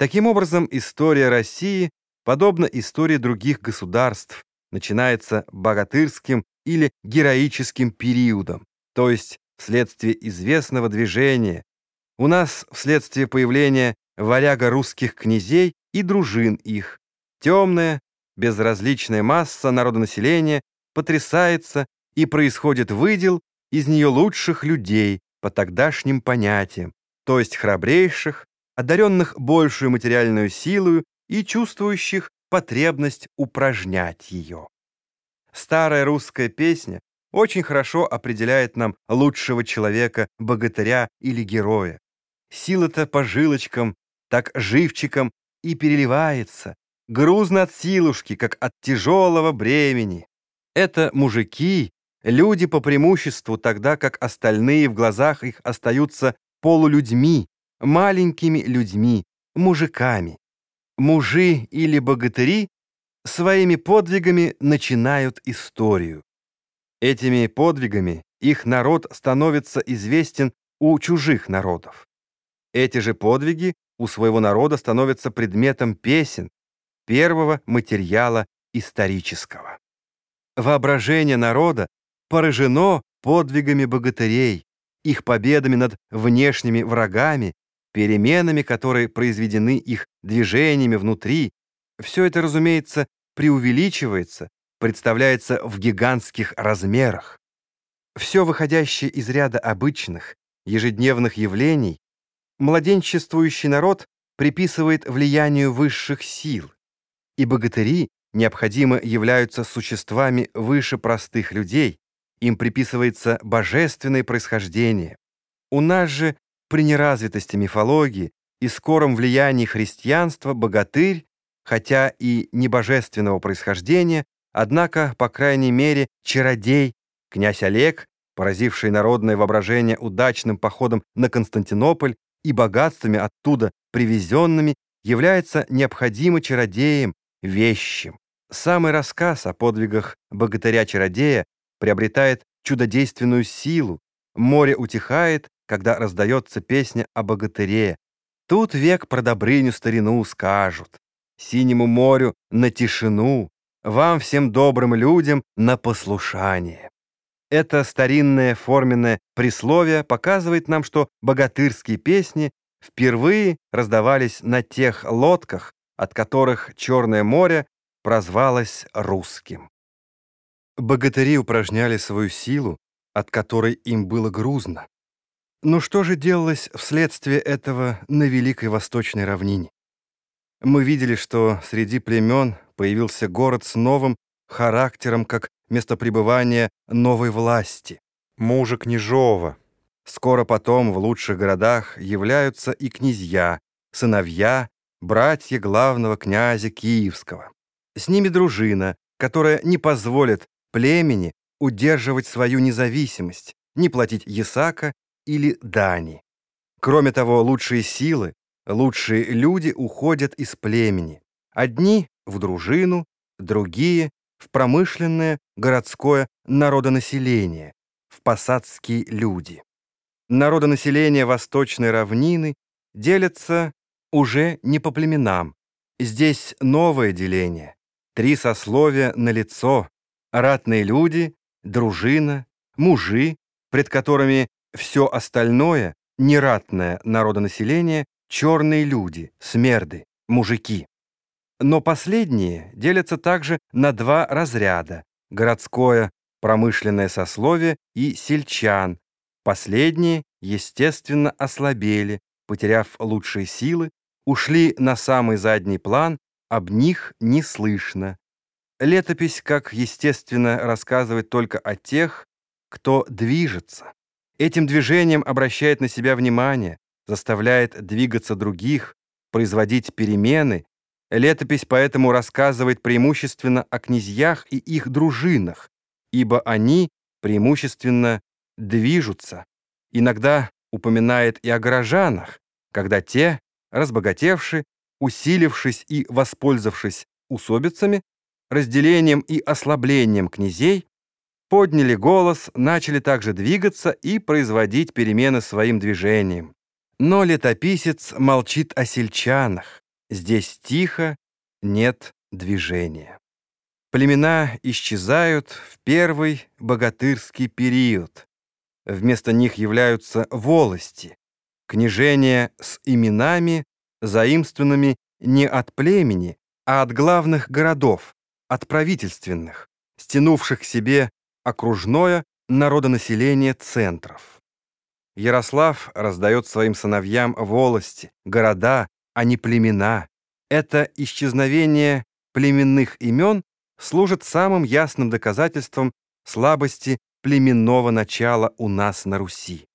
Таким образом, история России, подобно истории других государств, начинается богатырским или героическим периодом, то есть вследствие известного движения, у нас вследствие появления варяга русских князей и дружин их, темная, безразличная масса народонаселения потрясается и происходит выдел из нее лучших людей по тогдашним понятиям, то есть храбрейших, одаренных большую материальную силу и чувствующих потребность упражнять ее. Старая русская песня очень хорошо определяет нам лучшего человека, богатыря или героя. Сила-то по жилочкам, так живчиком и переливается, грузно от силушки, как от тяжелого бремени. Это мужики, люди по преимуществу, тогда как остальные в глазах их остаются полулюдьми, маленькими людьми, мужиками. Мужи или богатыри своими подвигами начинают историю. Этими подвигами их народ становится известен у чужих народов. Эти же подвиги у своего народа становятся предметом песен, первого материала исторического. Воображение народа поражено подвигами богатырей, их победами над внешними врагами, переменами, которые произведены их движениями внутри, все это, разумеется, преувеличивается, представляется в гигантских размерах. Все выходящее из ряда обычных, ежедневных явлений, младенчествующий народ приписывает влиянию высших сил, и богатыри необходимо являются существами выше простых людей, им приписывается божественное происхождение. У нас же при неразвитости мифологии и скором влиянии христианства богатырь, хотя и небожественного происхождения, однако, по крайней мере, чародей, князь Олег, поразивший народное воображение удачным походом на Константинополь и богатствами оттуда привезенными, является необходимо чародеем, вещим. Самый рассказ о подвигах богатыря-чародея приобретает чудодейственную силу, море утихает, когда раздается песня о богатыре. Тут век про Добрыню старину скажут. Синему морю на тишину, вам всем добрым людям на послушание. Это старинное форменное присловие показывает нам, что богатырские песни впервые раздавались на тех лодках, от которых Черное море прозвалось русским. Богатыри упражняли свою силу, от которой им было грузно. Но что же делалось вследствие этого на Великой Восточной равнине? Мы видели, что среди племен появился город с новым характером как место пребывания новой власти, мужа княжова. Скоро потом в лучших городах являются и князья, сыновья, братья главного князя Киевского. С ними дружина, которая не позволит племени удерживать свою независимость, не платить ясака или дани. Кроме того, лучшие силы, лучшие люди уходят из племени. Одни в дружину, другие в промышленное городское народонаселение, в посадские люди. Народонаселение Восточной равнины делятся уже не по племенам. Здесь новое деление. Три сословия на лицо: ратные люди, дружина, мужи, пред которыми все остальное, нератное народонаселение, черные люди, смерды, мужики. Но последние делятся также на два разряда – городское, промышленное сословие и сельчан. Последние, естественно, ослабели, потеряв лучшие силы, ушли на самый задний план, об них не слышно. Летопись, как естественно, рассказывает только о тех, кто движется. Этим движением обращает на себя внимание, заставляет двигаться других, производить перемены. Летопись поэтому рассказывает преимущественно о князьях и их дружинах, ибо они преимущественно движутся. Иногда упоминает и о горожанах, когда те, разбогатевши, усилившись и воспользовавшись усобицами, разделением и ослаблением князей, подняли голос, начали также двигаться и производить перемены своим движением. Но летописец молчит о сельчанах, Здесь тихо, нет движения. Племена исчезают в первый богатырский период. Вместо них являются волости, княжения с именами, заимствованными не от племени, а от главных городов, от правительственных, стянувших к себе окружное народонаселение центров. Ярослав раздает своим сыновьям волости, города, а не племена. Это исчезновение племенных имен служит самым ясным доказательством слабости племенного начала у нас на Руси.